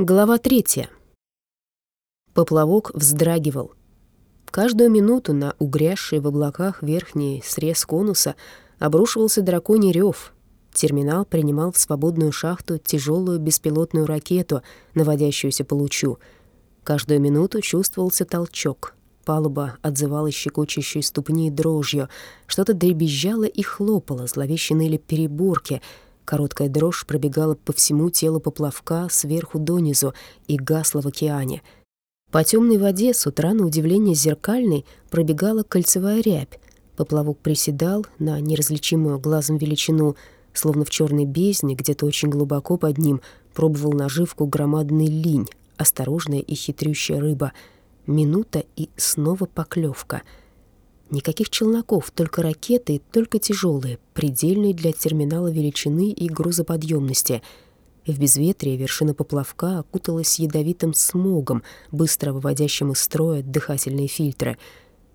Глава третья. Поплавок вздрагивал. Каждую минуту на угрязший в облаках верхний срез конуса обрушивался драконий рев. Терминал принимал в свободную шахту тяжелую беспилотную ракету, наводящуюся по лучу. Каждую минуту чувствовался толчок. Палуба отзывалась щекочущей ступни дрожью. Что-то дребезжало и хлопало, зловеще ныли переборки — Короткая дрожь пробегала по всему телу поплавка сверху донизу и гасла в океане. По темной воде с утра, на удивление зеркальной, пробегала кольцевая рябь. Поплавок приседал на неразличимую глазом величину, словно в черной бездне, где-то очень глубоко под ним, пробовал наживку громадный линь, осторожная и хитрющая рыба. Минута и снова поклевка — Никаких челноков, только ракеты, только тяжелые, предельные для терминала величины и грузоподъемности. В безветрие вершина поплавка окуталась ядовитым смогом, быстро выводящим из строя дыхательные фильтры.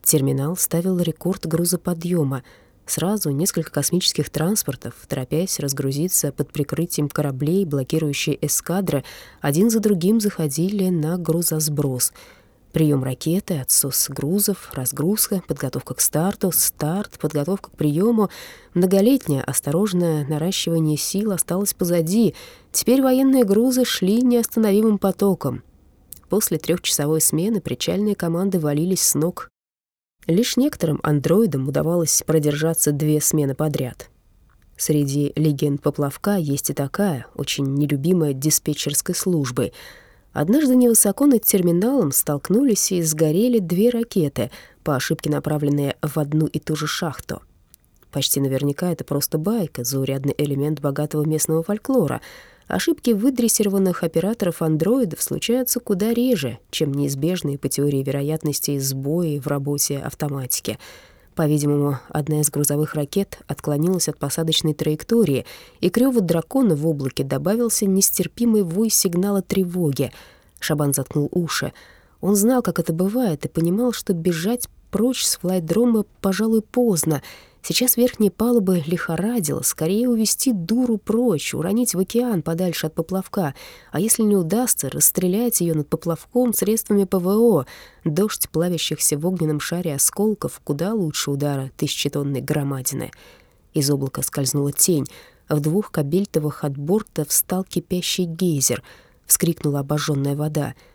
Терминал ставил рекорд грузоподъема. Сразу несколько космических транспортов, торопясь разгрузиться под прикрытием кораблей, блокирующие эскадры, один за другим заходили на грузосброс — Прием ракеты, отсос грузов, разгрузка, подготовка к старту, старт, подготовка к приему. Многолетнее осторожное наращивание сил осталось позади. Теперь военные грузы шли неостановимым потоком. После трехчасовой смены причальные команды валились с ног. Лишь некоторым андроидам удавалось продержаться две смены подряд. Среди легенд поплавка есть и такая, очень нелюбимая диспетчерской службой — Однажды невысоко над терминалом столкнулись и сгорели две ракеты, по ошибке направленные в одну и ту же шахту. Почти наверняка это просто байка, заурядный элемент богатого местного фольклора. Ошибки выдрессированных операторов-андроидов случаются куда реже, чем неизбежные по теории вероятности сбои в работе автоматики. По-видимому, одна из грузовых ракет отклонилась от посадочной траектории, и к рёву дракона в облаке добавился нестерпимый вой сигнала тревоги. Шабан заткнул уши. Он знал, как это бывает, и понимал, что бежать прочь с флайдрома, пожалуй, поздно — Сейчас верхние палубы лихорадило, скорее увести дуру прочь, уронить в океан подальше от поплавка, а если не удастся, расстрелять ее над поплавком средствами ПВО. Дождь плавящихся в огненном шаре осколков куда лучше удара тысячетонной громадины. Из облака скользнула тень, а в двух кабельтовых от борта встал кипящий гейзер. Вскрикнула обожженная вода —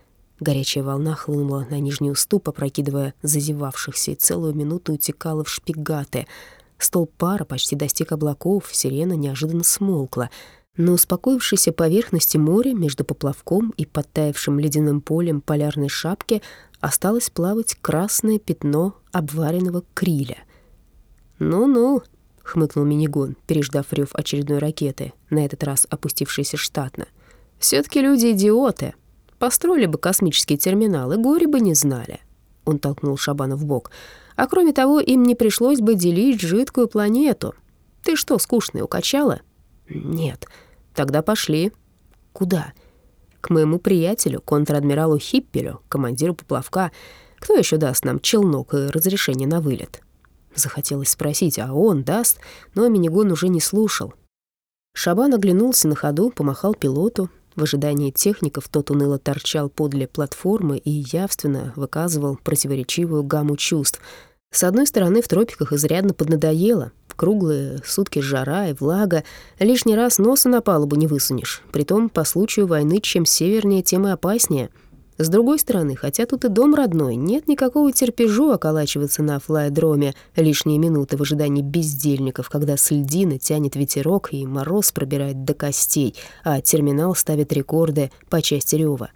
Горячая волна хлынула на нижний уступ, опрокидывая зазевавшихся, и целую минуту утекала в шпигаты — Столб пара почти достиг облаков, сирена неожиданно смолкла. На успокоившейся поверхности моря между поплавком и подтаявшим ледяным полем полярной шапки осталось плавать красное пятно обваренного криля. «Ну-ну», — хмыкнул Минигон, переждав рев очередной ракеты, на этот раз опустившейся штатно. все таки люди идиоты. Построили бы космический терминал, и горе бы не знали». Он толкнул Шабана в бок. А кроме того, им не пришлось бы делить жидкую планету. Ты что, скучный, укачала? Нет. Тогда пошли. Куда? К моему приятелю, контр-адмиралу Хиппелю, командиру поплавка. Кто еще даст нам челнок и разрешение на вылет? Захотелось спросить, а он даст, но Минигон уже не слушал. Шабан оглянулся на ходу, помахал пилоту. В ожидании техников тот уныло торчал подле платформы и явственно выказывал противоречивую гамму чувств — с одной стороны, в тропиках изрядно поднадоело. Круглые сутки жара и влага. Лишний раз носа на палубу не высунешь. Притом, по случаю войны, чем севернее, тем и опаснее — с другой стороны, хотя тут и дом родной, нет никакого терпежу околачиваться на флайдроме лишние минуты в ожидании бездельников, когда с льдины тянет ветерок и мороз пробирает до костей, а терминал ставит рекорды по части рева.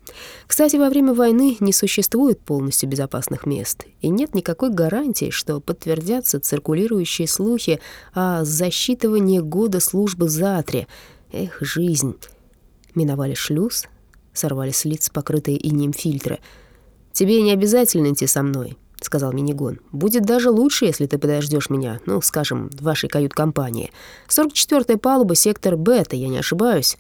Кстати, во время войны не существует полностью безопасных мест, и нет никакой гарантии, что подтвердятся циркулирующие слухи о засчитывании года службы за три. Эх, жизнь. Миновали шлюз, сорвали с лиц покрытые инеем фильтры. «Тебе не обязательно идти со мной», — сказал Минигон. «Будет даже лучше, если ты подождешь меня, ну, скажем, в вашей кают-компании. 44-я палуба, сектор Бета, я не ошибаюсь?»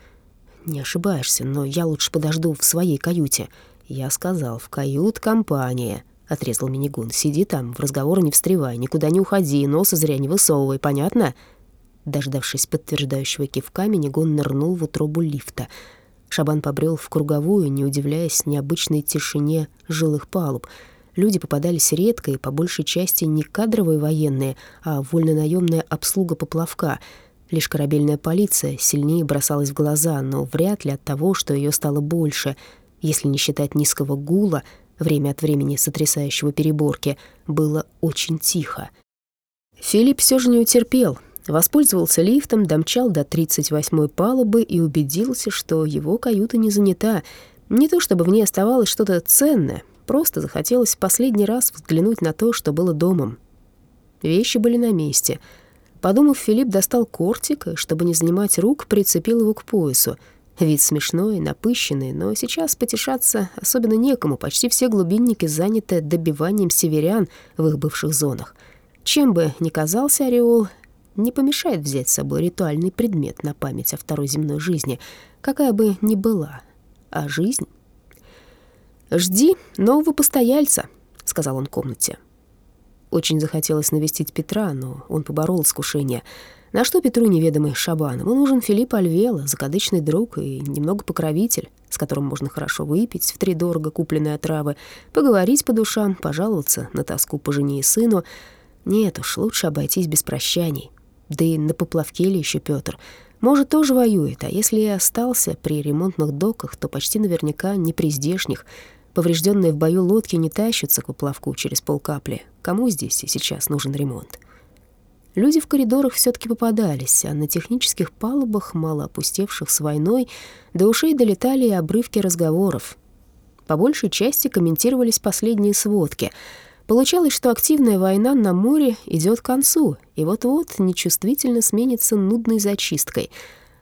«Не ошибаешься, но я лучше подожду в своей каюте». «Я сказал, в кают-компании», — отрезал Минигун. «Сиди там, в разговоры не встревай, никуда не уходи, носа зря не высовывай, понятно?» Дождавшись подтверждающего кивка, Минигон нырнул в утробу лифта — Шабан побрел в круговую, не удивляясь необычной тишине жилых палуб. Люди попадались редко и по большей части не кадровые военные, а вольнонаемная обслуга поплавка. Лишь корабельная полиция сильнее бросалась в глаза, но вряд ли от того, что ее стало больше. Если не считать низкого гула, время от времени сотрясающего переборки, было очень тихо. Филипп все же не утерпел — Воспользовался лифтом, домчал до 38-й палубы и убедился, что его каюта не занята. Не то чтобы в ней оставалось что-то ценное, просто захотелось в последний раз взглянуть на то, что было домом. Вещи были на месте. Подумав, Филипп достал кортик и, чтобы не занимать рук, прицепил его к поясу. Вид смешной, напыщенный, но сейчас потешаться особенно некому. Почти все глубинники заняты добиванием северян в их бывших зонах. Чем бы ни казался ореол, не помешает взять с собой ритуальный предмет на память о второй земной жизни, какая бы ни была. А жизнь... «Жди нового постояльца», — сказал он комнате. Очень захотелось навестить Петра, но он поборол искушение. На что Петру неведомый Шабан? Ему нужен Филипп Альвела, закадычный друг и немного покровитель, с которым можно хорошо выпить в втридорого купленные отравы, поговорить по душам, пожаловаться на тоску по жене и сыну. Нет уж, лучше обойтись без прощаний. Да и на поплавке ли еще Петр? Может, тоже воюет, а если и остался при ремонтных доках, то почти наверняка не при здешних. Поврежденные в бою лодки не тащатся к поплавку через полкапли. Кому здесь и сейчас нужен ремонт? Люди в коридорах все таки попадались, а на технических палубах, мало опустевших с войной, до ушей долетали и обрывки разговоров. По большей части комментировались последние сводки — Получалось, что активная война на море идет к концу, и вот-вот нечувствительно сменится нудной зачисткой.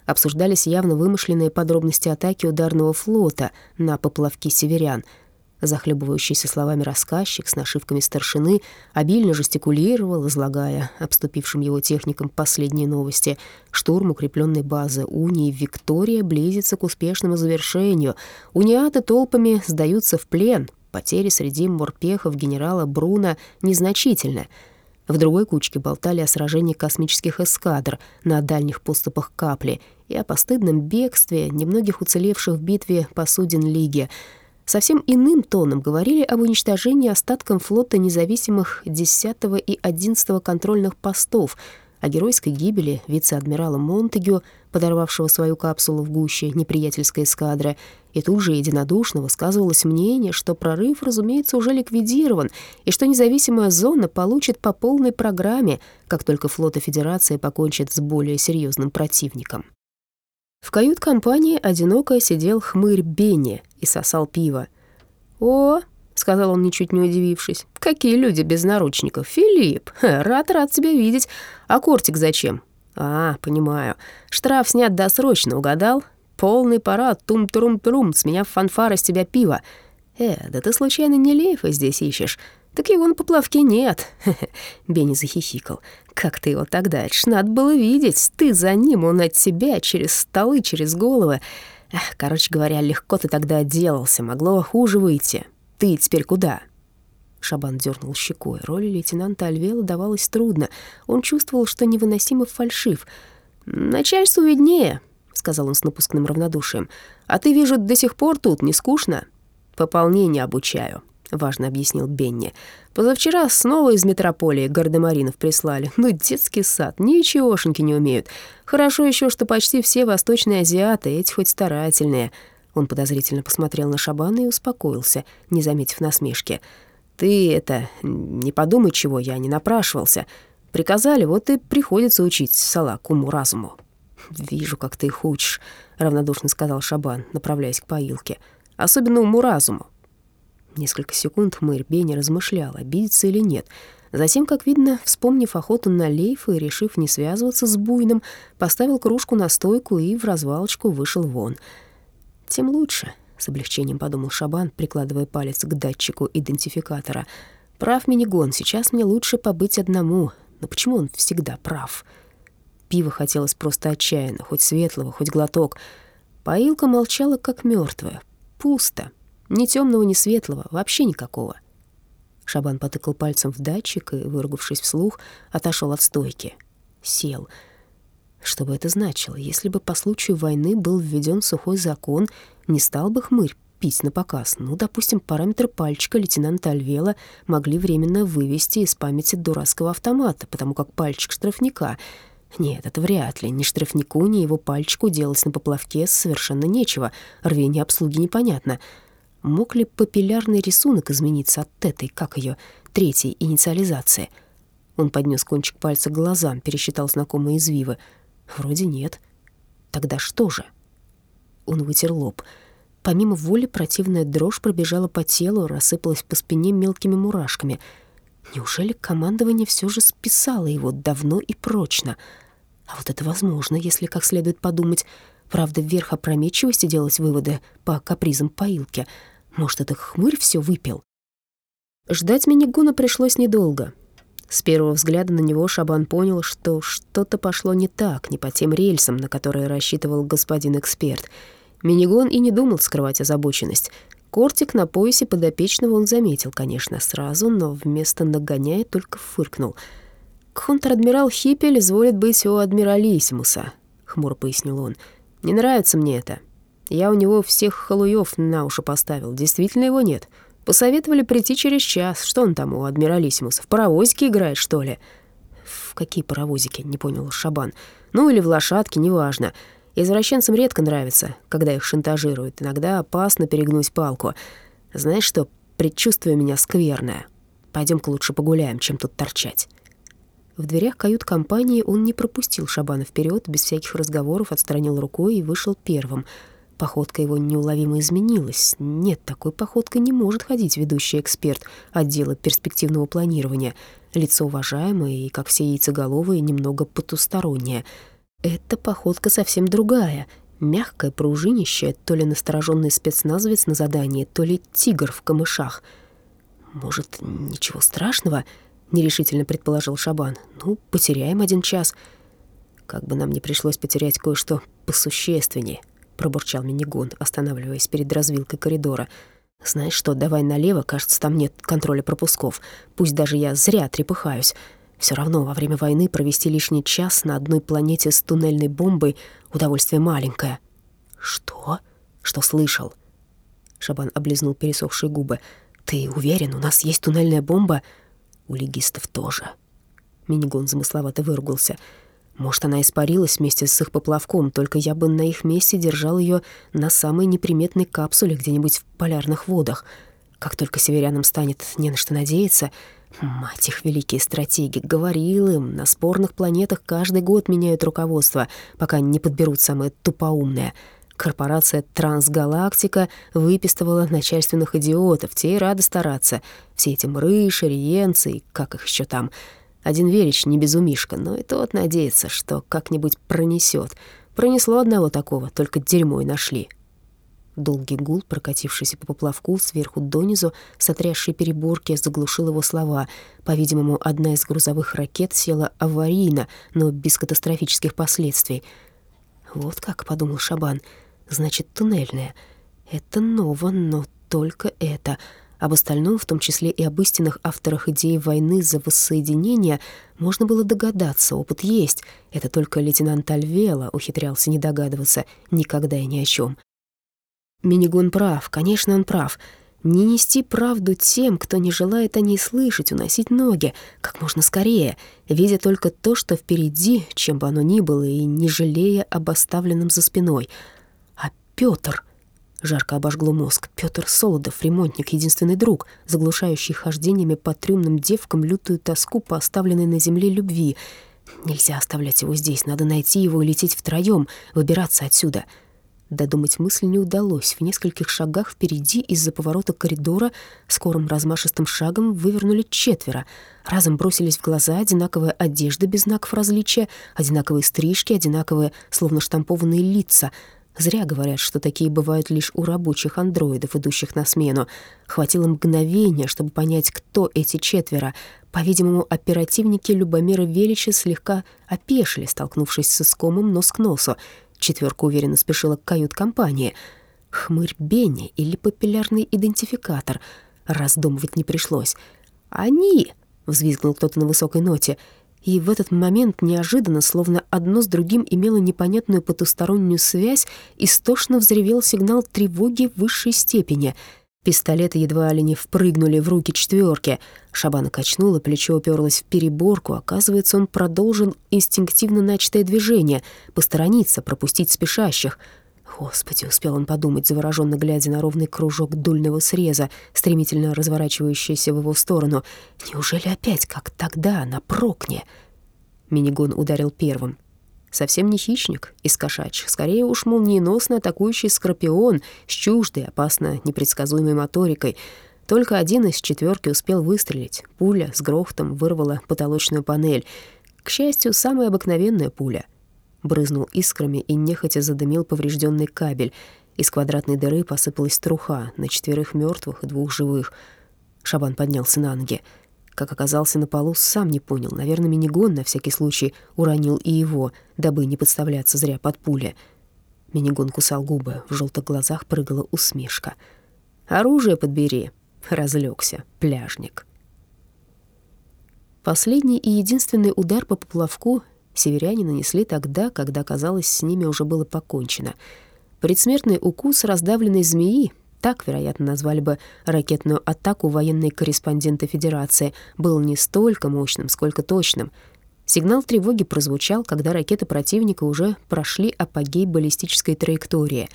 Обсуждались явно вымышленные подробности атаки ударного флота на поплавки северян. Захлебывающийся словами рассказчик с нашивками старшины обильно жестикулировал, излагая обступившим его техникам последние новости. Штурм укрепленной базы Унии Виктория близится к успешному завершению. Униаты толпами сдаются в плен, Потери среди морпехов генерала Бруна незначительны. В другой кучке болтали о сражении космических эскадр на дальних поступах Капли и о постыдном бегстве немногих уцелевших в битве посудин Лиги. Совсем иным тоном говорили об уничтожении остатком флота независимых 10 и 11 контрольных постов — о геройской гибели вице-адмирала Монтегю, подорвавшего свою капсулу в гуще неприятельской эскадры, и тут же единодушно высказывалось мнение, что прорыв, разумеется, уже ликвидирован, и что независимая зона получит по полной программе, как только флоты Федерации покончат с более серьезным противником. В кают-компании одиноко сидел хмырь Бенни и сосал пиво. «О, — сказал он, ничуть не удивившись. «Какие люди без наручников! Филипп! Рад-рад тебя видеть! А кортик зачем?» «А, понимаю. Штраф снят досрочно, угадал? Полный парад, тум-трум-трум, с меня фанфара с тебя пиво. Э, да ты случайно не Лейфа здесь ищешь? Так его на поплавке нет!» Бенни захихикал. «Как ты его тогда? Это надо было видеть. Ты за ним, он от тебя, через столы, через головы. Короче говоря, легко ты тогда отделался, могло хуже выйти. Ты теперь куда?» Шабан дернул щекой. Роль лейтенанта Альвела давалась трудно. Он чувствовал, что невыносимо фальшив. «Начальству виднее», — сказал он с напускным равнодушием. «А ты, вижу, до сих пор тут, не скучно?» «Пополнение обучаю», — важно объяснил Бенни. «Позавчера снова из метрополии гардемаринов прислали. Ну, детский сад, ничегошеньки не умеют. Хорошо еще, что почти все восточные азиаты, эти хоть старательные». Он подозрительно посмотрел на Шабана и успокоился, не заметив насмешки. «Ты это... не подумай, чего я не напрашивался. Приказали, вот и приходится учить салак уму-разуму». «Вижу, как ты их учишь», — равнодушно сказал Шабан, направляясь к поилке. «Особенно уму-разуму». Несколько секунд хмырь Бенни размышлял, обидеться или нет. Затем, как видно, вспомнив охоту на лейф и решив не связываться с буйным, поставил кружку на стойку и в развалочку вышел вон — тем лучше, с облегчением подумал Шабан, прикладывая палец к датчику идентификатора. Прав Минигон, сейчас мне лучше побыть одному. Но почему он всегда прав? Пиво хотелось просто отчаянно, хоть светлого, хоть глоток. Поилка молчала, как мертвая. Пусто. Ни темного, ни светлого, вообще никакого. Шабан потыкал пальцем в датчик и, выругавшись вслух, отошел от стойки. Сел. Что бы это значило? Если бы по случаю войны был введен сухой закон, не стал бы хмырь пить на показ. Ну, допустим, параметры пальчика лейтенанта Альвела могли временно вывести из памяти дурацкого автомата, потому как пальчик штрафника. Нет, это вряд ли. Ни штрафнику, ни его пальчику делать на поплавке совершенно нечего. Рвение обслуги непонятно. Мог ли папиллярный рисунок измениться от этой, как ее, третьей инициализации? Он поднес кончик пальца к глазам, пересчитал знакомые извивы. Вроде нет. Тогда что же? Он вытер лоб. Помимо воли противная дрожь пробежала по телу, рассыпалась по спине мелкими мурашками. Неужели командование все же списало его давно и прочно? А вот это возможно, если как следует подумать. Правда, вверх опрометчивости делать выводы по капризам поилки. Может, это хмырь все выпил? Ждать Минигуна пришлось недолго. С первого взгляда на него Шабан понял, что что-то пошло не так, не по тем рельсам, на которые рассчитывал господин эксперт — Минигон и не думал скрывать озабоченность. Кортик на поясе подопечного он заметил, конечно, сразу, но вместо нагоняя только фыркнул. «Контр-адмирал Хиппель изволит быть у адмиралиссимуса», — хмуро пояснил он. «Не нравится мне это. Я у него всех халуев на уши поставил. Действительно его нет. Посоветовали прийти через час. Что он там у адмиралиссимуса? В паровозике играет, что ли?» «В какие паровозики?» — не понял Шабан. «Ну или в лошадке, неважно». Извращенцам редко нравится, когда их шантажируют. Иногда опасно перегнуть палку. Знаешь что, предчувствие меня скверное. Пойдем-ка лучше погуляем, чем тут торчать». В дверях кают-компании он не пропустил Шабана вперед, без всяких разговоров отстранил рукой и вышел первым. Походка его неуловимо изменилась. Нет, такой походкой не может ходить ведущий эксперт отдела перспективного планирования. Лицо уважаемое и, как все яйцеголовые, немного потустороннее — эта походка совсем другая, мягкая, пружинищая, то ли настороженный спецназовец на задании, то ли тигр в камышах. «Может, ничего страшного?» — нерешительно предположил Шабан. «Ну, потеряем один час». «Как бы нам не пришлось потерять кое-что посущественнее», — пробурчал Минигон, останавливаясь перед развилкой коридора. «Знаешь что, давай налево, кажется, там нет контроля пропусков. Пусть даже я зря трепыхаюсь». Все равно во время войны провести лишний час на одной планете с туннельной бомбой — удовольствие маленькое. «Что? Что слышал?» Шабан облизнул пересохшие губы. «Ты уверен, у нас есть туннельная бомба?» «У легистов тоже». Минигон замысловато выругался. «Может, она испарилась вместе с их поплавком, только я бы на их месте держал ее на самой неприметной капсуле где-нибудь в полярных водах. Как только северянам станет не на что надеяться...» Мать их, великие стратеги, говорил им, на спорных планетах каждый год меняют руководство, пока не подберут самое тупоумное. Корпорация «Трансгалактика» выпистывала начальственных идиотов, те и рады стараться. Все эти мрыши, риенцы как их еще там. Один Верич не безумишка, но и тот надеется, что как-нибудь пронесет. Пронесло одного такого, только дерьмо и нашли. Долгий гул, прокатившийся по поплавку сверху донизу, сотрясший переборки, заглушил его слова. По-видимому, одна из грузовых ракет села аварийно, но без катастрофических последствий. «Вот как», — подумал Шабан, — «значит, туннельная. Это ново, но только это». Об остальном, в том числе и об истинных авторах идеи войны за воссоединение, можно было догадаться, опыт есть. Это только лейтенант Альвела ухитрялся не догадываться никогда и ни о чем. Минигон прав, конечно, он прав. Не нести правду тем, кто не желает о ней слышать, уносить ноги, как можно скорее, видя только то, что впереди, чем бы оно ни было, и не жалея об оставленном за спиной. А Пётр... Жарко обожгло мозг. Пётр Солодов, ремонтник, единственный друг, заглушающий хождениями по трюмным девкам лютую тоску по оставленной на земле любви. Нельзя оставлять его здесь, надо найти его и лететь втроем, выбираться отсюда. — Додумать мысль не удалось. В нескольких шагах впереди из-за поворота коридора скорым размашистым шагом вывернули четверо. Разом бросились в глаза одинаковая одежда без знаков различия, одинаковые стрижки, одинаковые, словно штампованные лица. Зря говорят, что такие бывают лишь у рабочих андроидов, идущих на смену. Хватило мгновения, чтобы понять, кто эти четверо. По-видимому, оперативники Любомира Велича слегка опешили, столкнувшись с искомым нос к носу. Четверка уверенно спешила к кают-компании. Хмырь Бенни или папиллярный идентификатор. Раздумывать не пришлось. «Они!» — взвизгнул кто-то на высокой ноте. И в этот момент неожиданно, словно одно с другим имело непонятную потустороннюю связь, истошно взревел сигнал тревоги высшей степени. Пистолеты едва ли не впрыгнули в руки четверки. Шабана качнула, плечо уперлось в переборку. Оказывается, он продолжил инстинктивно начатое движение — посторониться, пропустить спешащих — Господи, успел он подумать, завороженно глядя на ровный кружок дульного среза, стремительно разворачивающийся в его сторону. Неужели опять, как тогда, на прокне? Минигон ударил первым. Совсем не хищник из кошачьих, скорее уж молниеносно атакующий скорпион с чуждой, опасно непредсказуемой моторикой. Только один из четверки успел выстрелить. Пуля с грохотом вырвала потолочную панель. К счастью, самая обыкновенная пуля — брызнул искрами и нехотя задымил поврежденный кабель. Из квадратной дыры посыпалась труха на четверых мертвых и двух живых. Шабан поднялся на ноги. Как оказался на полу, сам не понял. Наверное, минигон на всякий случай уронил и его, дабы не подставляться зря под пули. Минигон кусал губы, в желтых глазах прыгала усмешка. «Оружие подбери», — разлегся пляжник. Последний и единственный удар по поплавку северяне нанесли тогда, когда, казалось, с ними уже было покончено. Предсмертный укус раздавленной змеи, так, вероятно, назвали бы ракетную атаку военные корреспонденты Федерации, был не столько мощным, сколько точным. Сигнал тревоги прозвучал, когда ракеты противника уже прошли апогей баллистической траектории.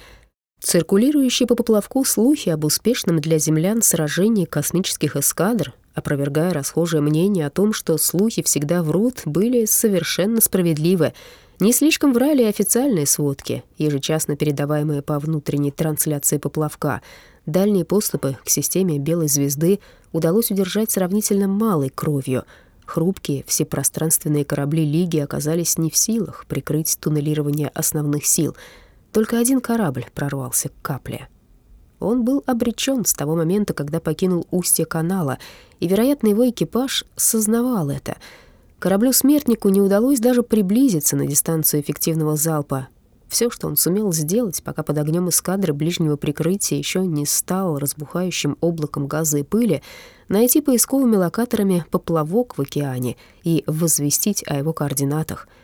Циркулирующие по поплавку слухи об успешном для землян сражении космических эскадр опровергая расхожее мнение о том, что слухи всегда врут, были совершенно справедливы. Не слишком врали официальные сводки, ежечасно передаваемые по внутренней трансляции поплавка. Дальние поступы к системе «Белой звезды» удалось удержать сравнительно малой кровью. Хрупкие всепространственные корабли Лиги оказались не в силах прикрыть туннелирование основных сил. Только один корабль прорвался к капле — он был обречен с того момента, когда покинул устье канала, и, вероятно, его экипаж сознавал это. Кораблю-смертнику не удалось даже приблизиться на дистанцию эффективного залпа. Все, что он сумел сделать, пока под огнем эскадры ближнего прикрытия еще не стал разбухающим облаком газа и пыли, найти поисковыми локаторами поплавок в океане и возвестить о его координатах —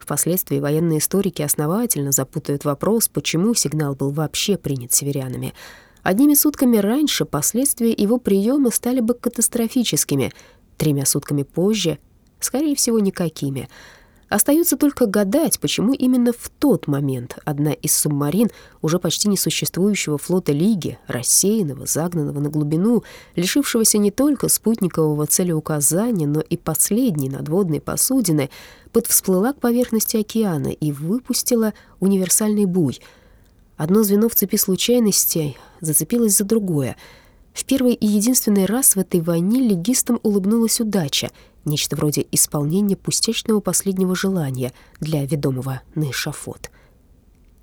Впоследствии военные историки основательно запутают вопрос, почему сигнал был вообще принят северянами. Одними сутками раньше последствия его приема стали бы катастрофическими, тремя сутками позже, скорее всего, никакими — Остается только гадать, почему именно в тот момент одна из субмарин уже почти несуществующего флота Лиги, рассеянного, загнанного на глубину, лишившегося не только спутникового целеуказания, но и последней надводной посудины, подвсплыла к поверхности океана и выпустила универсальный буй. Одно звено в цепи случайностей зацепилось за другое. В первый и единственный раз в этой войне легистам улыбнулась удача — нечто вроде исполнения пустячного последнего желания для ведомого на эшафот.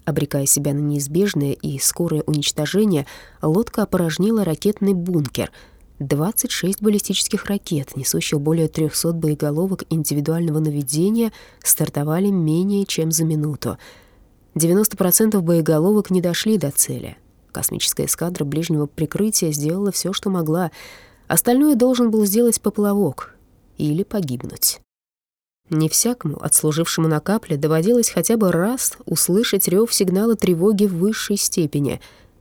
Обрекая себя на неизбежное и скорое уничтожение, лодка опорожнила ракетный бункер. 26 баллистических ракет, несущих более 300 боеголовок индивидуального наведения, стартовали менее чем за минуту. 90% боеголовок не дошли до цели. Космическая эскадра ближнего прикрытия сделала все, что могла. Остальное должен был сделать поплавок — или погибнуть. Не всякому, отслужившему на капле, доводилось хотя бы раз услышать рев сигнала тревоги в высшей степени.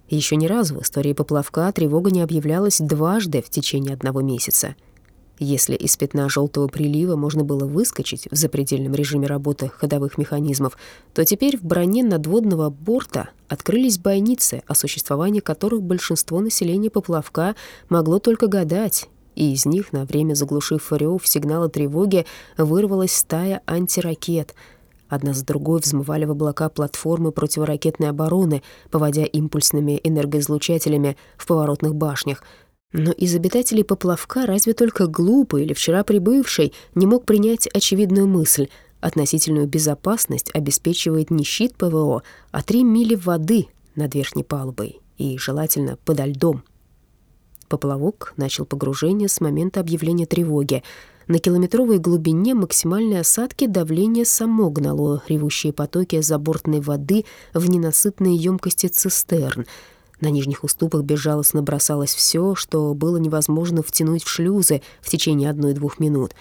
Еще ни разу в истории поплавка тревога не объявлялась дважды в течение одного месяца. Если из пятна желтого прилива можно было выскочить в запредельном режиме работы ходовых механизмов, то теперь в броне надводного борта открылись бойницы, о существовании которых большинство населения поплавка могло только гадать и из них, на время заглушив рев сигнала тревоги, вырвалась стая антиракет. Одна за другой взмывали в облака платформы противоракетной обороны, поводя импульсными энергоизлучателями в поворотных башнях. Но из обитателей поплавка разве только глупый или вчера прибывший не мог принять очевидную мысль — Относительную безопасность обеспечивает не щит ПВО, а три мили воды над верхней палубой и, желательно, подо льдом. Поплавок начал погружение с момента объявления тревоги. На километровой глубине максимальной осадки давление само гнало ревущие потоки забортной воды в ненасытные емкости цистерн. На нижних уступах безжалостно бросалось все, что было невозможно втянуть в шлюзы в течение одной-двух минут.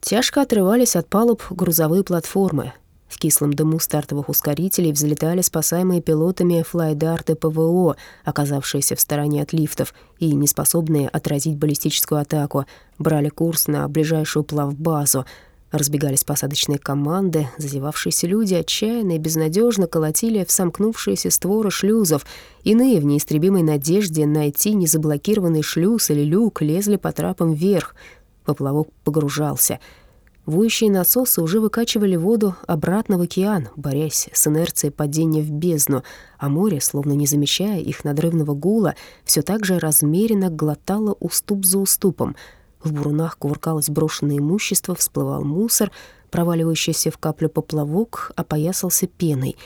Тяжко отрывались от палуб грузовые платформы. В кислом дыму стартовых ускорителей взлетали спасаемые пилотами флайдарты ПВО, оказавшиеся в стороне от лифтов и неспособные отразить баллистическую атаку, брали курс на ближайшую плавбазу. Разбегались посадочные команды, зазевавшиеся люди отчаянно и безнадежно колотили в сомкнувшиеся створы шлюзов. Иные в неистребимой надежде найти незаблокированный шлюз или люк лезли по трапам вверх. Поплавок погружался — Воющие насосы уже выкачивали воду обратно в океан, борясь с инерцией падения в бездну, а море, словно не замечая их надрывного гула, все так же размеренно глотало уступ за уступом. В бурунах кувыркалось брошенное имущество, всплывал мусор, проваливающийся в каплю поплавок опоясался пеной.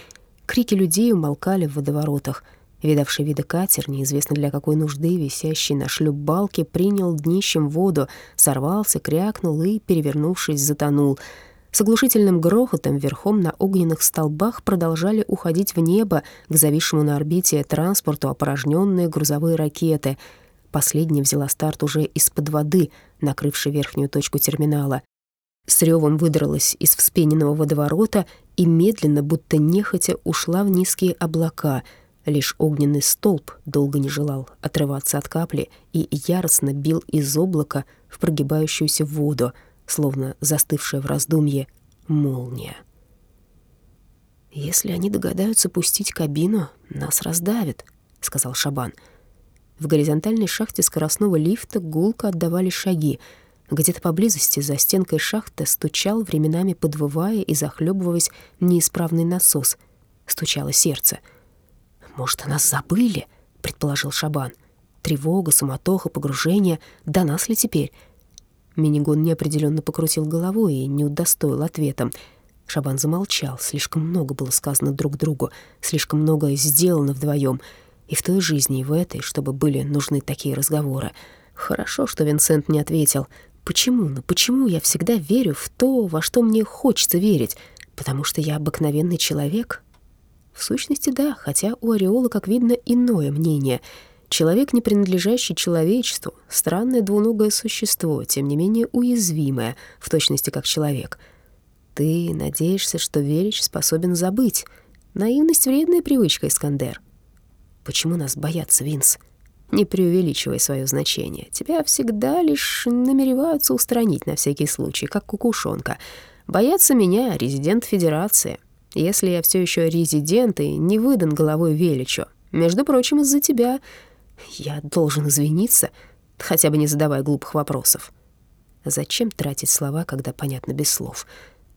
Крики людей умолкали в водоворотах — Видавший виды катер, неизвестно для какой нужды, висящий на шлюпбалке, принял днищем воду, сорвался, крякнул и, перевернувшись, затонул. С оглушительным грохотом верхом на огненных столбах продолжали уходить в небо к зависшему на орбите транспорту опорожненные грузовые ракеты. Последняя взяла старт уже из-под воды, накрывшей верхнюю точку терминала. С ревом выдралась из вспененного водоворота и медленно, будто нехотя, ушла в низкие облака — Лишь огненный столб долго не желал отрываться от капли и яростно бил из облака в прогибающуюся воду, словно застывшая в раздумье молния. «Если они догадаются пустить кабину, нас раздавят», — сказал Шабан. В горизонтальной шахте скоростного лифта гулко отдавали шаги. Где-то поблизости за стенкой шахты стучал, временами подвывая и захлебываясь, неисправный насос. Стучало сердце — «Может, о нас забыли?» — предположил Шабан. «Тревога, суматоха, погружение. До нас ли теперь?» Минигон неопределенно покрутил головой и не удостоил ответом. Шабан замолчал. Слишком много было сказано друг другу, слишком многое сделано вдвоем. И в той жизни, и в этой, чтобы были нужны такие разговоры. Хорошо, что Винсент не ответил. Почему? Ну почему я всегда верю в то, во что мне хочется верить? Потому что я обыкновенный человек, в сущности, да, хотя у Ореола, как видно, иное мнение. Человек, не принадлежащий человечеству, странное двуногое существо, тем не менее уязвимое, в точности как человек. Ты надеешься, что Велич способен забыть. Наивность — вредная привычка, Искандер. Почему нас боятся, Винс? Не преувеличивай свое значение. Тебя всегда лишь намереваются устранить на всякий случай, как кукушонка. Боятся меня, резидент Федерации. Если я все еще резидент и не выдан головой Величу, между прочим, из-за тебя, я должен извиниться, хотя бы не задавая глупых вопросов. Зачем тратить слова, когда понятно без слов?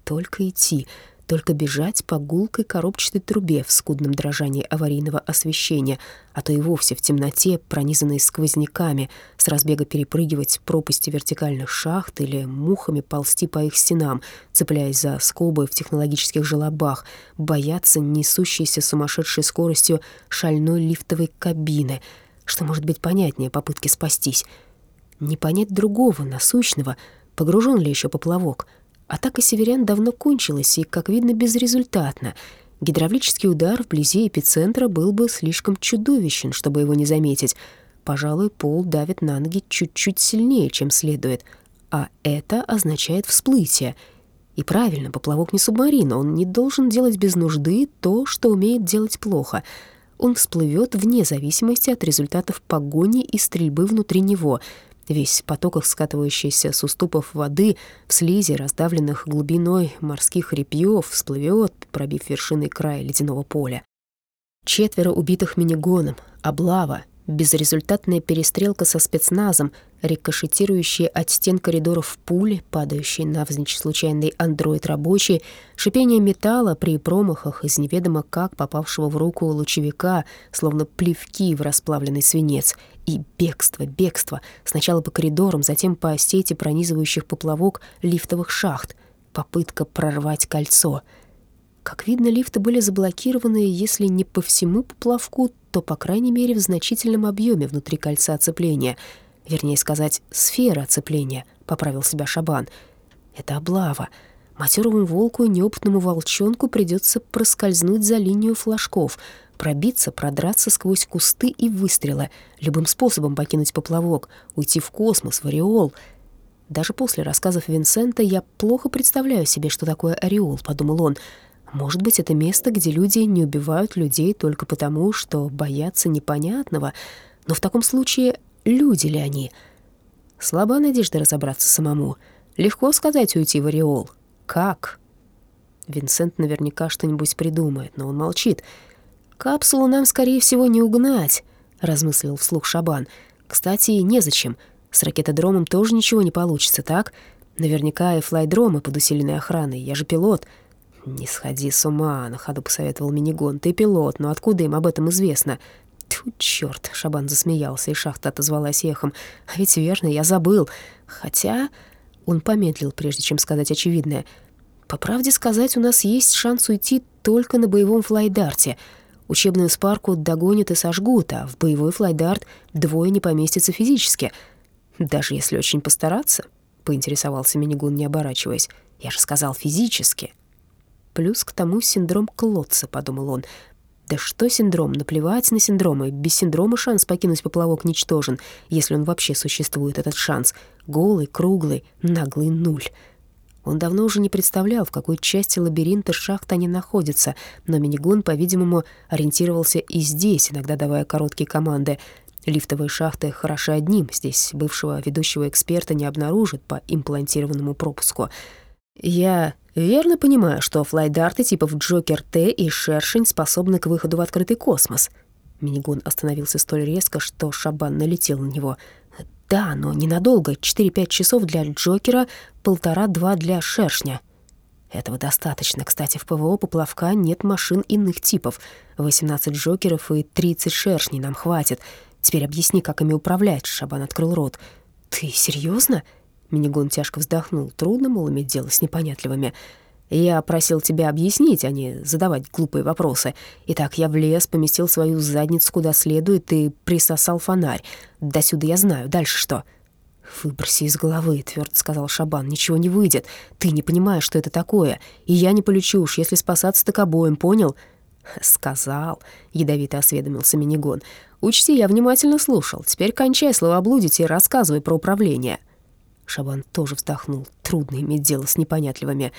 Только идти, только бежать по гулкой коробчатой трубе в скудном дрожании аварийного освещения, а то и вовсе в темноте, пронизанной сквозняками, с разбега перепрыгивать пропасти вертикальных шахт или мухами ползти по их стенам, цепляясь за скобы в технологических желобах, бояться несущейся сумасшедшей скоростью шальной лифтовой кабины. Что может быть понятнее попытки спастись? Не понять другого, насущного, погружен ли еще поплавок — Атака северян давно кончилась и, как видно, безрезультатно. Гидравлический удар вблизи эпицентра был бы слишком чудовищен, чтобы его не заметить. Пожалуй, пол давит на ноги чуть-чуть сильнее, чем следует. А это означает всплытие. И правильно, поплавок не субмарин, он не должен делать без нужды то, что умеет делать плохо. Он всплывет вне зависимости от результатов погони и стрельбы внутри него — Весь в скатывающейся с уступов воды, в слизи, раздавленных глубиной морских репьев, всплывет, пробив вершиной края ледяного поля. Четверо убитых минигоном, облава, Безрезультатная перестрелка со спецназом, рикошетирующие от стен коридоров пули, падающие навзничь случайный андроид-рабочий, шипение металла при промахах из неведомо как попавшего в руку лучевика, словно плевки в расплавленный свинец, и бегство, бегство, сначала по коридорам, затем по сети пронизывающих поплавок лифтовых шахт, попытка прорвать кольцо — как видно, лифты были заблокированы, если не по всему поплавку, то, по крайней мере, в значительном объеме внутри кольца оцепления. Вернее сказать, сфера оцепления, — поправил себя Шабан. Это облава. Матерому волку и неопытному волчонку придется проскользнуть за линию флажков, пробиться, продраться сквозь кусты и выстрелы, любым способом покинуть поплавок, уйти в космос, в ореол. Даже после рассказов Винсента я плохо представляю себе, что такое ореол, подумал он. Может быть, это место, где люди не убивают людей только потому, что боятся непонятного. Но в таком случае люди ли они? Слаба надежда разобраться самому. Легко сказать уйти в ореол. Как? Винсент наверняка что-нибудь придумает, но он молчит. «Капсулу нам, скорее всего, не угнать», — размыслил вслух Шабан. «Кстати, незачем. С ракетодромом тоже ничего не получится, так? Наверняка и флайдромы под усиленной охраной. Я же пилот». «Не сходи с ума», — на ходу посоветовал Минигон. «Ты пилот, но откуда им об этом известно?» Тьфу, черт, Шабан засмеялся, и шахта отозвалась эхом. «А ведь верно, я забыл. Хотя...» Он помедлил, прежде чем сказать очевидное. «По правде сказать, у нас есть шанс уйти только на боевом флайдарте. Учебную спарку догонят и сожгут, а в боевой флайдарт двое не поместятся физически. Даже если очень постараться», — поинтересовался Минигун, не оборачиваясь. «Я же сказал физически». Плюс к тому синдром Клотца, подумал он. Да что синдром? Наплевать на синдромы. Без синдрома шанс покинуть поплавок ничтожен, если он вообще существует, этот шанс. Голый, круглый, наглый нуль. Он давно уже не представлял, в какой части лабиринта шахт они находятся, но Минигун, по-видимому, ориентировался и здесь, иногда давая короткие команды. Лифтовые шахты хороши одним, здесь бывшего ведущего эксперта не обнаружат по имплантированному пропуску. «Я верно понимаю, что флайдарты типов Джокер Т и Шершень способны к выходу в открытый космос?» Минигон остановился столь резко, что Шабан налетел на него. «Да, но ненадолго. 4-5 часов для Джокера, полтора-два для Шершня». Этого достаточно. Кстати, в ПВО поплавка нет машин иных типов. 18 Джокеров и 30 Шершней нам хватит. Теперь объясни, как ими управлять. Шабан открыл рот. «Ты серьезно? Минигон тяжко вздохнул. Трудно, мол, иметь дело с непонятливыми. Я просил тебя объяснить, а не задавать глупые вопросы. Итак, я влез, поместил свою задницу куда следует и присосал фонарь. Досюда я знаю. Дальше что?» «Выброси из головы», — твердо сказал Шабан. «Ничего не выйдет. Ты не понимаешь, что это такое. И я не полечу уж, если спасаться, так обоим, понял?» «Сказал», — ядовито осведомился Минигон. «Учти, я внимательно слушал. Теперь кончай словоблудить и рассказывай про управление». Шабан тоже вздохнул. Трудно иметь дело с непонятливыми.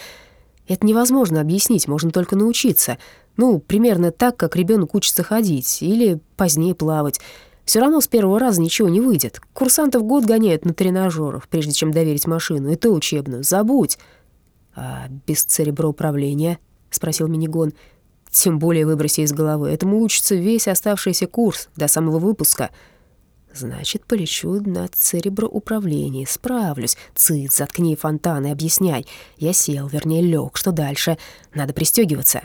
Это невозможно объяснить, можно только научиться. Ну, примерно так, как ребенок учится ходить или позднее плавать. Все равно с первого раза ничего не выйдет. Курсантов год гоняют на тренажерах, прежде чем доверить машину, и то учебную. Забудь. А без цереброуправления? спросил Минигон. Тем более выброси из головы. Этому учится весь оставшийся курс до самого выпуска. Значит, полечу на цереброуправлении, справлюсь. Цыц, заткни фонтан и объясняй. Я сел, вернее, лег. Что дальше? Надо пристегиваться.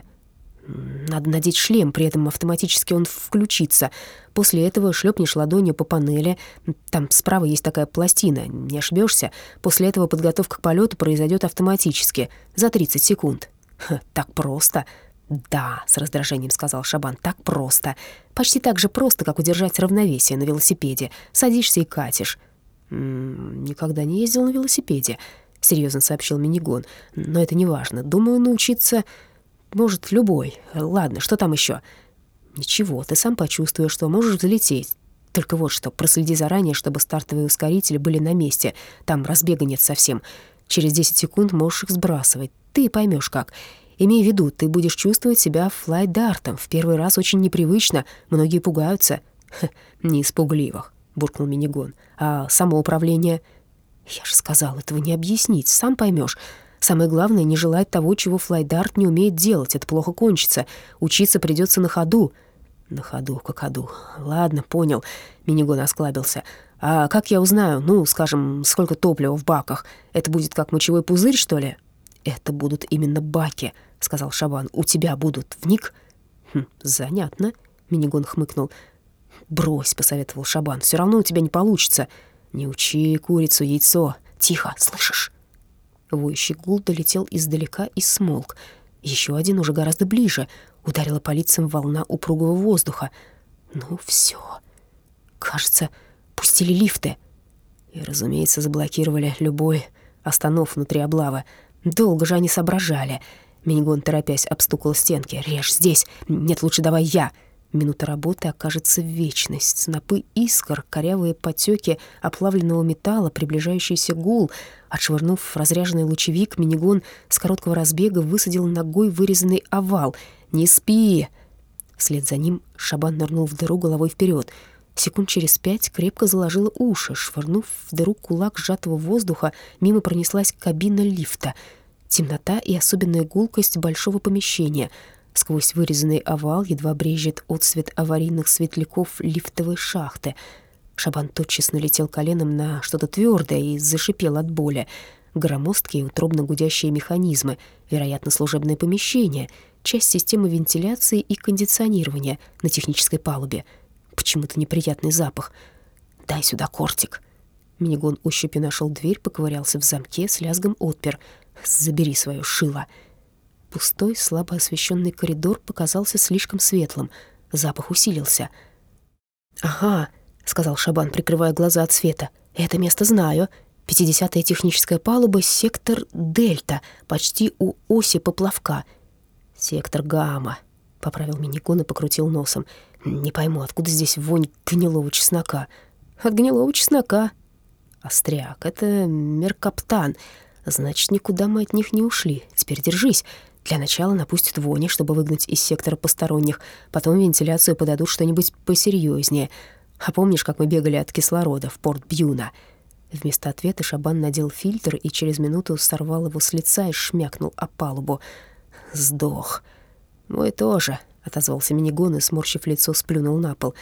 Надо надеть шлем, при этом автоматически он включится. После этого шлепнешь ладонью по панели. Там справа есть такая пластина, не ошибешься. После этого подготовка к полету произойдет автоматически, за 30 секунд. Ха, так просто. «Да», — с раздражением сказал Шабан, — «так просто. Почти так же просто, как удержать равновесие на велосипеде. Садишься и катишь». «М -м, «Никогда не ездил на велосипеде», — серьезно сообщил Минигон. «Но это не важно. Думаю, научиться может любой. Ладно, что там еще? «Ничего, ты сам почувствуешь, что можешь взлететь. Только вот что, проследи заранее, чтобы стартовые ускорители были на месте. Там разбега нет совсем. Через 10 секунд можешь их сбрасывать. Ты поймешь как. Имей в виду, ты будешь чувствовать себя флайдартом. В первый раз очень непривычно, многие пугаются. Ха, не испугливых, буркнул Минигон. А самоуправление? Я же сказал, этого не объяснить, сам поймешь. Самое главное, не желать того, чего флайдарт не умеет делать. Это плохо кончится. Учиться придется на ходу. На ходу, как ходу. Ладно, понял. Минигон осклабился. А как я узнаю, ну, скажем, сколько топлива в баках? Это будет как мочевой пузырь, что ли? Это будут именно баки, — сказал Шабан. «У тебя будут вник?» хм, «Занятно», — Минигон хмыкнул. «Брось», — посоветовал Шабан, — «все равно у тебя не получится. Не учи курицу яйцо. Тихо, слышишь?» Воющий гул долетел издалека и смолк. Еще один уже гораздо ближе. Ударила по лицам волна упругого воздуха. «Ну все. Кажется, пустили лифты». И, разумеется, заблокировали любой останов внутри облавы. Долго же они соображали — Минигон, торопясь, обстукал стенки. «Режь здесь! Нет, лучше давай я!» Минута работы окажется вечность. Снопы искр, корявые потеки оплавленного металла, приближающийся гул. Отшвырнув разряженный лучевик, минигон с короткого разбега высадил ногой вырезанный овал. «Не спи!» Вслед за ним Шабан нырнул в дыру головой вперед. Секунд через пять крепко заложила уши. Швырнув в дыру кулак сжатого воздуха, мимо пронеслась кабина лифта. Темнота и особенная гулкость большого помещения — Сквозь вырезанный овал едва брежет отсвет аварийных светляков лифтовой шахты. Шабан тотчас налетел коленом на что-то твердое и зашипел от боли. Громоздкие, утробно гудящие механизмы, вероятно, служебное помещение, часть системы вентиляции и кондиционирования на технической палубе. Почему-то неприятный запах. «Дай сюда кортик». Минигон ощупью нашел дверь, поковырялся в замке, с лязгом отпер. «Забери свое шило». Пустой, слабо освещенный коридор показался слишком светлым. Запах усилился. «Ага», — сказал Шабан, прикрывая глаза от света. «Это место знаю. Пятидесятая техническая палуба, сектор Дельта, почти у оси поплавка». «Сектор Гамма», — поправил Минигон и покрутил носом. «Не пойму, откуда здесь вонь гнилого чеснока?» «От гнилого чеснока». «Остряк, это меркаптан. Значит, никуда мы от них не ушли. Теперь держись». Для начала напустят вони, чтобы выгнать из сектора посторонних, потом вентиляцию подадут что-нибудь посерьезнее. А помнишь, как мы бегали от кислорода в порт Бьюна?» Вместо ответа Шабан надел фильтр и через минуту сорвал его с лица и шмякнул о палубу. «Сдох». «Мой тоже», — отозвался Минигон и, сморщив лицо, сплюнул на пол.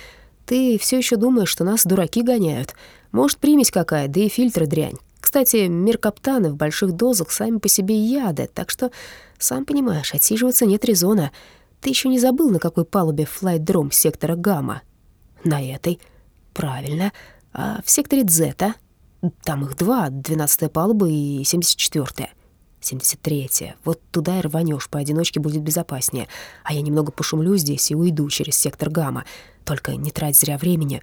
«Ты все еще думаешь, что нас дураки гоняют? Может, примесь какая, да и фильтры дрянь. Кстати, меркаптаны в больших дозах сами по себе яды, так что, сам понимаешь, отсиживаться нет резона. Ты еще не забыл, на какой палубе флайт-дром сектора Гамма? На этой. Правильно. А в секторе Дзета? Там их два, 12-я палуба и 74-я. 73-я. Вот туда и рванешь, поодиночке будет безопаснее. А я немного пошумлю здесь и уйду через сектор Гамма. Только не трать зря времени.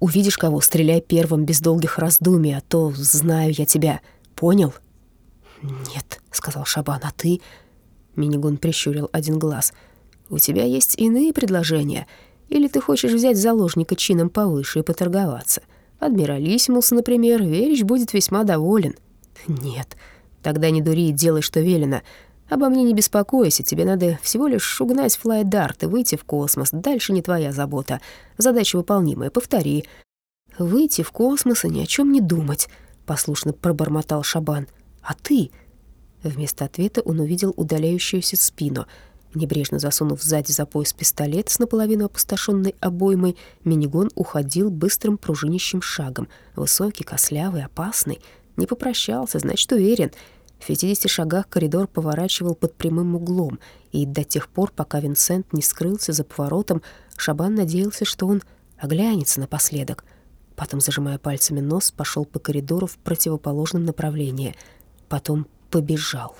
Увидишь кого, стреляй первым, без долгих раздумий, а то знаю я тебя. Понял?» «Нет», — сказал Шабан, — «а ты?» Минигун прищурил один глаз. «У тебя есть иные предложения? Или ты хочешь взять заложника чином повыше и поторговаться? Адмиралиссимус, например, Верич будет весьма доволен». «Нет». «Тогда не дури и делай, что велено. Обо мне не беспокойся, тебе надо всего лишь угнать флайдарт и выйти в космос. Дальше не твоя забота. Задача выполнимая, повтори. Выйти в космос и ни о чем не думать, послушно пробормотал Шабан. А ты? Вместо ответа он увидел удаляющуюся спину. Небрежно засунув сзади за пояс пистолет с наполовину опустошенной обоймой, минигон уходил быстрым пружинищим шагом. Высокий, кослявый, опасный. Не попрощался, значит, уверен — в 50 шагах коридор поворачивал под прямым углом, и до тех пор, пока Винсент не скрылся за поворотом, Шабан надеялся, что он оглянется напоследок. Потом, зажимая пальцами нос, пошел по коридору в противоположном направлении. Потом побежал.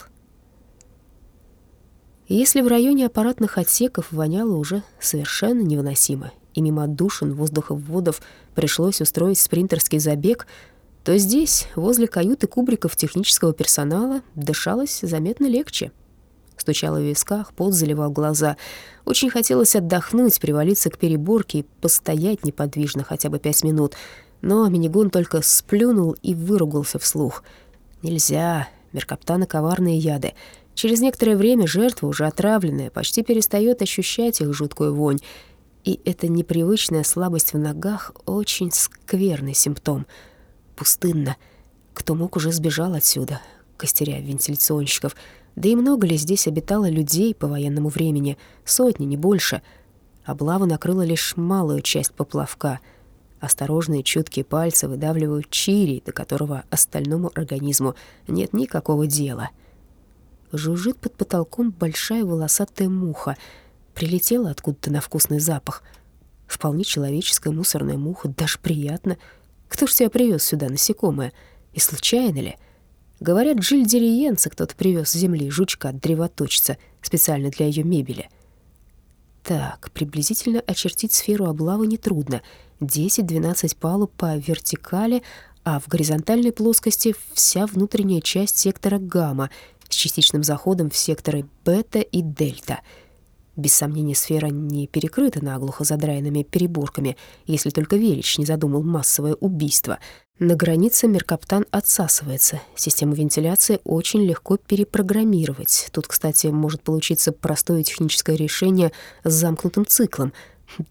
Если в районе аппаратных отсеков воняло уже совершенно невыносимо, и мимо отдушин воздуховодов пришлось устроить спринтерский забег — то здесь, возле каюты кубриков технического персонала, дышалось заметно легче. Стучало в висках, пот заливал глаза. Очень хотелось отдохнуть, привалиться к переборке и постоять неподвижно хотя бы пять минут. Но Минигон только сплюнул и выругался вслух. «Нельзя, меркаптаны коварные яды. Через некоторое время жертва, уже отравленная, почти перестает ощущать их жуткую вонь. И эта непривычная слабость в ногах — очень скверный симптом — пустынно. Кто мог, уже сбежал отсюда, костеря вентиляционщиков. Да и много ли здесь обитало людей по военному времени? Сотни, не больше. Облава накрыла лишь малую часть поплавка. Осторожные чуткие пальцы выдавливают чири, до которого остальному организму нет никакого дела. Жужжит под потолком большая волосатая муха. Прилетела откуда-то на вкусный запах. Вполне человеческая мусорная муха, даже приятно — кто ж тебя привез сюда, насекомое? И случайно ли? Говорят, Джиль Дериенца кто-то привез с земли жучка-древоточца специально для ее мебели. Так, приблизительно очертить сферу облавы нетрудно. 10-12 палуб по вертикали, а в горизонтальной плоскости вся внутренняя часть сектора гамма с частичным заходом в секторы бета и дельта. Без сомнения, сфера не перекрыта наглухо задраенными переборками, если только Велич не задумал массовое убийство. На границе Меркаптан отсасывается. Систему вентиляции очень легко перепрограммировать. Тут, кстати, может получиться простое техническое решение с замкнутым циклом —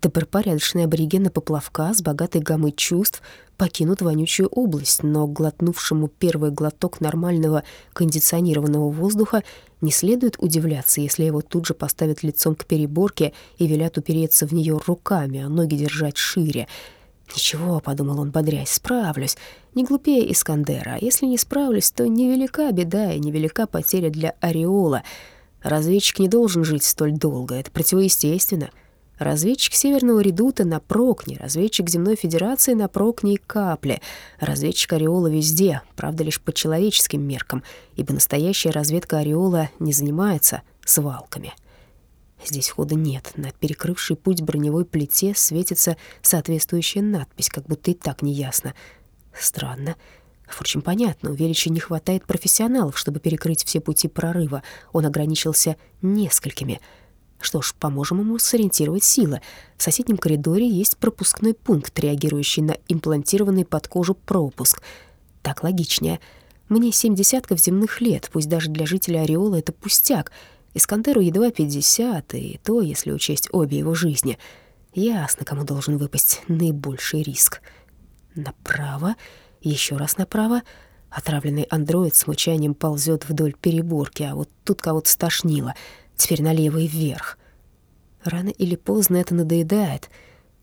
Добропорядочные аборигены поплавка с богатой гаммой чувств покинут вонючую область, но глотнувшему первый глоток нормального кондиционированного воздуха не следует удивляться, если его тут же поставят лицом к переборке и велят упереться в нее руками, а ноги держать шире. «Ничего», — подумал он, бодрясь, — «справлюсь. Не глупее Искандера. Если не справлюсь, то невелика беда и невелика потеря для Ореола. Разведчик не должен жить столь долго, это противоестественно». Разведчик Северного Редута на Прокне, разведчик Земной Федерации на Прокне и Капле, разведчик Ореола везде, правда, лишь по человеческим меркам, ибо настоящая разведка Ореола не занимается свалками. Здесь хода нет. На перекрывшей путь броневой плите светится соответствующая надпись, как будто и так неясно. Странно. Впрочем, понятно, у Велича не хватает профессионалов, чтобы перекрыть все пути прорыва. Он ограничился несколькими — что ж, поможем ему сориентировать силы. В соседнем коридоре есть пропускной пункт, реагирующий на имплантированный под кожу пропуск. Так логичнее. Мне семь десятков земных лет, пусть даже для жителя Ореола это пустяк. Искандеру едва пятьдесят, и то, если учесть обе его жизни. Ясно, кому должен выпасть наибольший риск. Направо, еще раз направо. Отравленный андроид с мучанием ползет вдоль переборки, а вот тут кого-то стошнило — теперь налево и вверх. Рано или поздно это надоедает.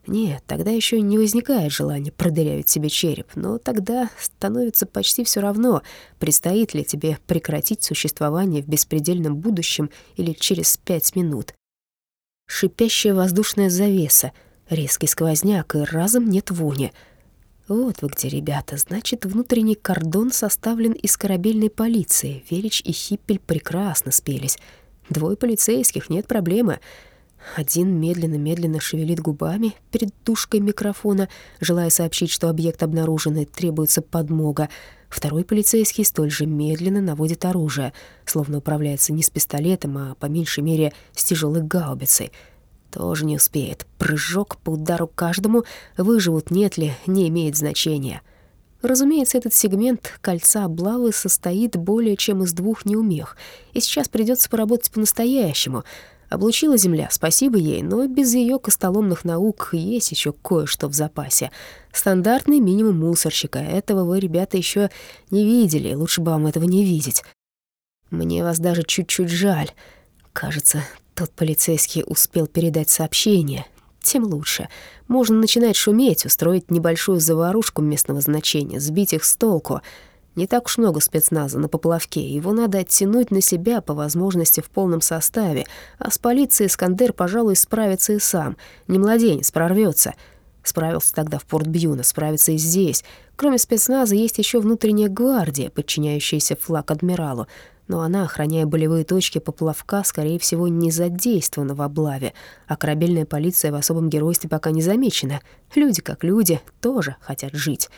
Нет, тогда еще не возникает желания продырявить себе череп, но тогда становится почти все равно, предстоит ли тебе прекратить существование в беспредельном будущем или через пять минут. Шипящая воздушная завеса, резкий сквозняк, и разом нет вони. Вот вы где, ребята, значит, внутренний кордон составлен из корабельной полиции. Велич и Хиппель прекрасно спелись. Двое полицейских, нет проблемы. Один медленно-медленно шевелит губами перед тушкой микрофона, желая сообщить, что объект обнаружен и требуется подмога. Второй полицейский столь же медленно наводит оружие, словно управляется не с пистолетом, а по меньшей мере с тяжелой гаубицей. Тоже не успеет. Прыжок по удару каждому, выживут нет ли, не имеет значения. Разумеется, этот сегмент кольца облавы состоит более чем из двух неумех, и сейчас придется поработать по-настоящему. Облучила Земля, спасибо ей, но без ее костоломных наук есть еще кое-что в запасе. Стандартный минимум мусорщика. Этого вы, ребята, еще не видели, лучше бы вам этого не видеть. Мне вас даже чуть-чуть жаль. Кажется, тот полицейский успел передать сообщение, тем лучше. Можно начинать шуметь, устроить небольшую заварушку местного значения, сбить их с толку. Не так уж много спецназа на поплавке, его надо оттянуть на себя по возможности в полном составе, а с полицией Искандер, пожалуй, справится и сам. Не младенец, прорвется. Справился тогда в порт Бьюна, справится и здесь. Кроме спецназа есть еще внутренняя гвардия, подчиняющаяся флаг адмиралу но она, охраняя болевые точки поплавка, скорее всего, не задействована в облаве, а корабельная полиция в особом геройстве пока не замечена. Люди, как люди, тоже хотят жить.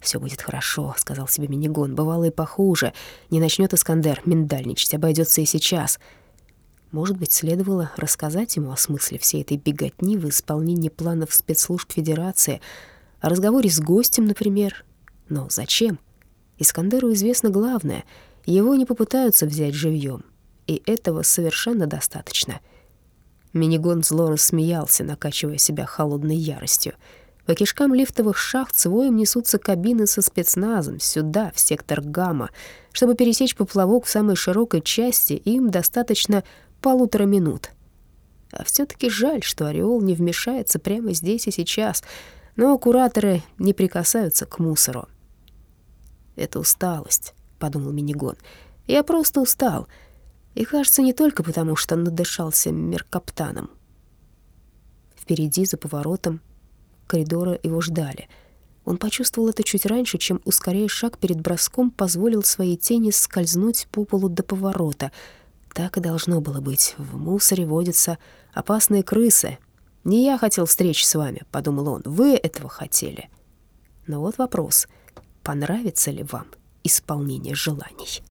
Все будет хорошо», — сказал себе Минигон. «Бывало и похуже. Не начнет Искандер миндальничать, обойдется и сейчас». Может быть, следовало рассказать ему о смысле всей этой беготни в исполнении планов спецслужб Федерации, о разговоре с гостем, например. Но зачем? Искандеру известно главное — его не попытаются взять живьем, и этого совершенно достаточно. Минигон зло рассмеялся, накачивая себя холодной яростью. По кишкам лифтовых шахт с несутся кабины со спецназом сюда, в сектор Гамма. Чтобы пересечь поплавок в самой широкой части, им достаточно полутора минут. А все таки жаль, что Ореол не вмешается прямо здесь и сейчас, но кураторы не прикасаются к мусору. Это усталость подумал Минигон. Я просто устал. И, кажется, не только потому, что надышался меркаптаном. Впереди, за поворотом, коридора его ждали. Он почувствовал это чуть раньше, чем, ускоряя шаг перед броском, позволил своей тени скользнуть по полу до поворота. Так и должно было быть. В мусоре водятся опасные крысы. «Не я хотел встречи с вами», — подумал он. «Вы этого хотели». Но вот вопрос. Понравится ли вам исполнения желаний.